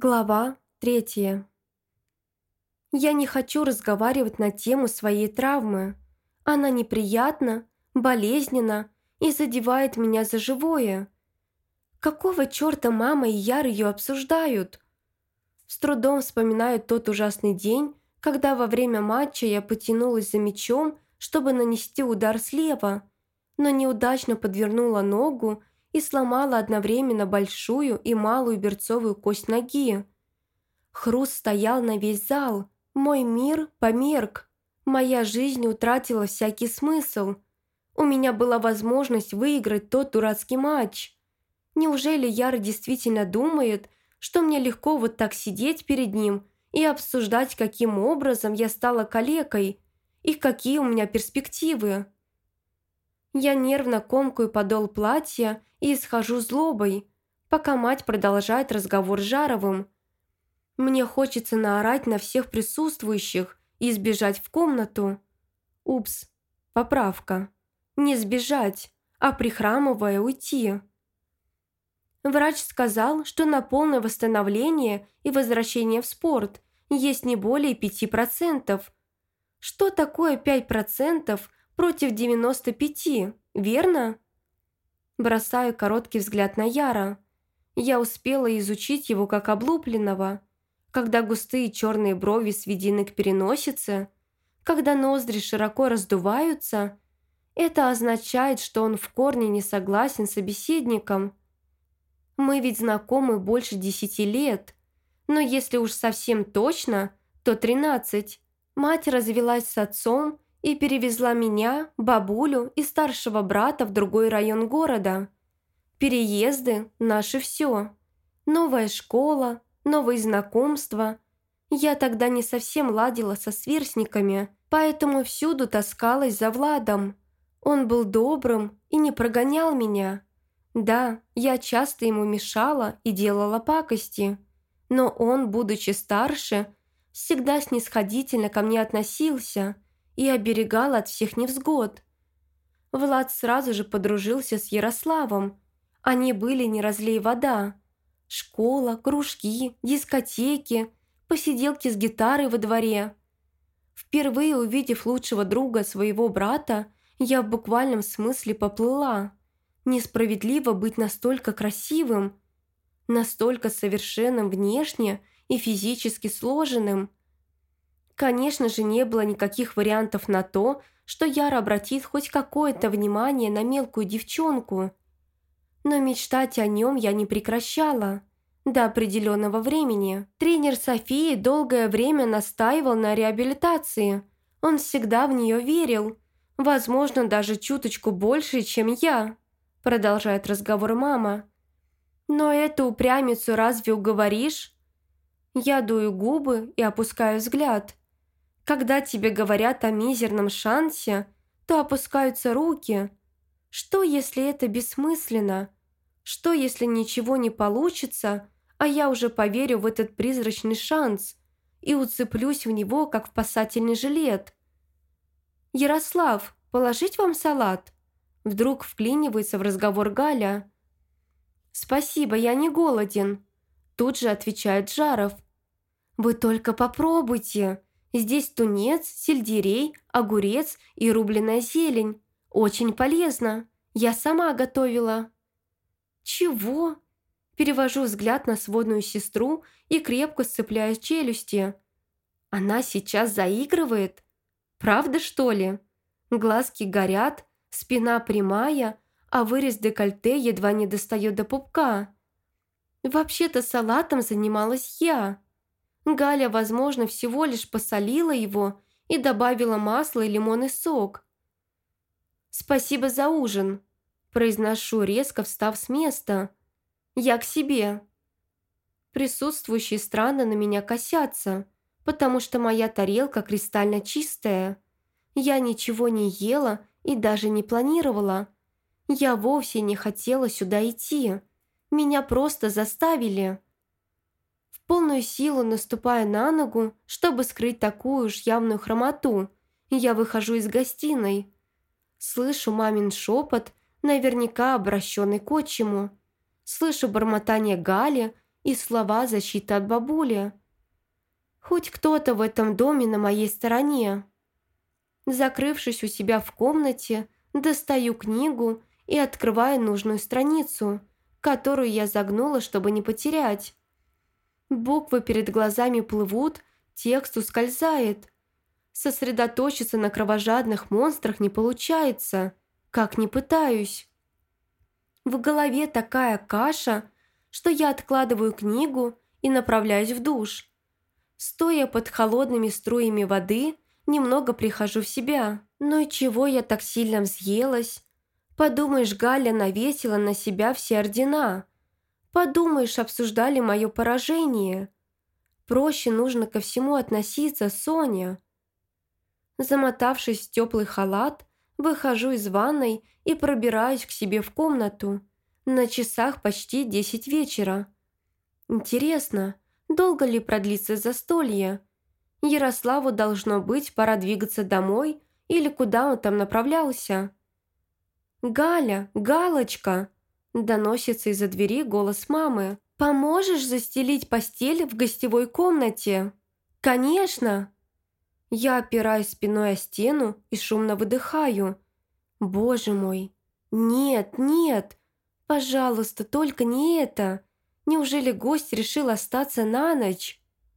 Глава третья. Я не хочу разговаривать на тему своей травмы. Она неприятна, болезненна и задевает меня за живое. Какого черта мама и Яр ее обсуждают? С трудом вспоминаю тот ужасный день, когда во время матча я потянулась за мячом, чтобы нанести удар слева, но неудачно подвернула ногу и сломала одновременно большую и малую берцовую кость ноги. Хруст стоял на весь зал. Мой мир померк. Моя жизнь утратила всякий смысл. У меня была возможность выиграть тот дурацкий матч. Неужели Яр действительно думает, что мне легко вот так сидеть перед ним и обсуждать, каким образом я стала калекой и какие у меня перспективы? Я нервно комкаю подол платья и исхожу злобой, пока мать продолжает разговор с Жаровым. Мне хочется наорать на всех присутствующих и сбежать в комнату. Упс, поправка. Не сбежать, а прихрамывая уйти. Врач сказал, что на полное восстановление и возвращение в спорт есть не более 5%. Что такое 5% против 95, верно? Бросаю короткий взгляд на Яра. Я успела изучить его как облупленного. Когда густые черные брови сведены к переносице, когда ноздри широко раздуваются, это означает, что он в корне не согласен с собеседником. Мы ведь знакомы больше десяти лет, но если уж совсем точно, то тринадцать. Мать развелась с отцом и перевезла меня, бабулю и старшего брата в другой район города. Переезды – наше все. Новая школа, новые знакомства. Я тогда не совсем ладила со сверстниками, поэтому всюду таскалась за Владом. Он был добрым и не прогонял меня. Да, я часто ему мешала и делала пакости, но он, будучи старше, всегда снисходительно ко мне относился – и оберегал от всех невзгод. Влад сразу же подружился с Ярославом. Они были не разлей вода. Школа, кружки, дискотеки, посиделки с гитарой во дворе. Впервые увидев лучшего друга своего брата, я в буквальном смысле поплыла. Несправедливо быть настолько красивым, настолько совершенным внешне и физически сложенным – Конечно же, не было никаких вариантов на то, что Яра обратит хоть какое-то внимание на мелкую девчонку. Но мечтать о нем я не прекращала. До определенного времени. Тренер Софии долгое время настаивал на реабилитации. Он всегда в нее верил. Возможно, даже чуточку больше, чем я. Продолжает разговор мама. Но эту упрямицу разве уговоришь? Я дую губы и опускаю взгляд. Когда тебе говорят о мизерном шансе, то опускаются руки. Что, если это бессмысленно? Что, если ничего не получится, а я уже поверю в этот призрачный шанс и уцеплюсь в него, как в спасательный жилет? «Ярослав, положить вам салат?» Вдруг вклинивается в разговор Галя. «Спасибо, я не голоден», тут же отвечает Жаров. «Вы только попробуйте», Здесь тунец, сельдерей, огурец и рубленая зелень. Очень полезно. Я сама готовила». «Чего?» Перевожу взгляд на сводную сестру и крепко сцепляю челюсти. «Она сейчас заигрывает? Правда, что ли?» Глазки горят, спина прямая, а вырез декольте едва не достает до пупка. «Вообще-то салатом занималась я». Галя, возможно, всего лишь посолила его и добавила масло и лимонный сок. «Спасибо за ужин», – произношу, резко встав с места. «Я к себе». Присутствующие странно на меня косятся, потому что моя тарелка кристально чистая. Я ничего не ела и даже не планировала. Я вовсе не хотела сюда идти. Меня просто заставили полную силу наступая на ногу, чтобы скрыть такую уж явную хромоту, я выхожу из гостиной. Слышу мамин шепот, наверняка обращенный к отчиму. Слышу бормотание Гали и слова защиты от бабули. Хоть кто-то в этом доме на моей стороне. Закрывшись у себя в комнате, достаю книгу и открываю нужную страницу, которую я загнула, чтобы не потерять. Буквы перед глазами плывут, текст ускользает. Сосредоточиться на кровожадных монстрах не получается, как ни пытаюсь. В голове такая каша, что я откладываю книгу и направляюсь в душ. Стоя под холодными струями воды, немного прихожу в себя. Ну и чего я так сильно взъелась? Подумаешь, Галя навесила на себя все ордена. Подумаешь, обсуждали мое поражение. Проще нужно ко всему относиться, Соня. Замотавшись в теплый халат, выхожу из ванной и пробираюсь к себе в комнату. На часах почти десять вечера. Интересно, долго ли продлится застолье? Ярославу должно быть пора двигаться домой или куда он там направлялся. «Галя, Галочка!» Доносится из-за двери голос мамы. «Поможешь застелить постель в гостевой комнате?» «Конечно!» Я опираюсь спиной о стену и шумно выдыхаю. «Боже мой! Нет, нет! Пожалуйста, только не это! Неужели гость решил остаться на ночь?»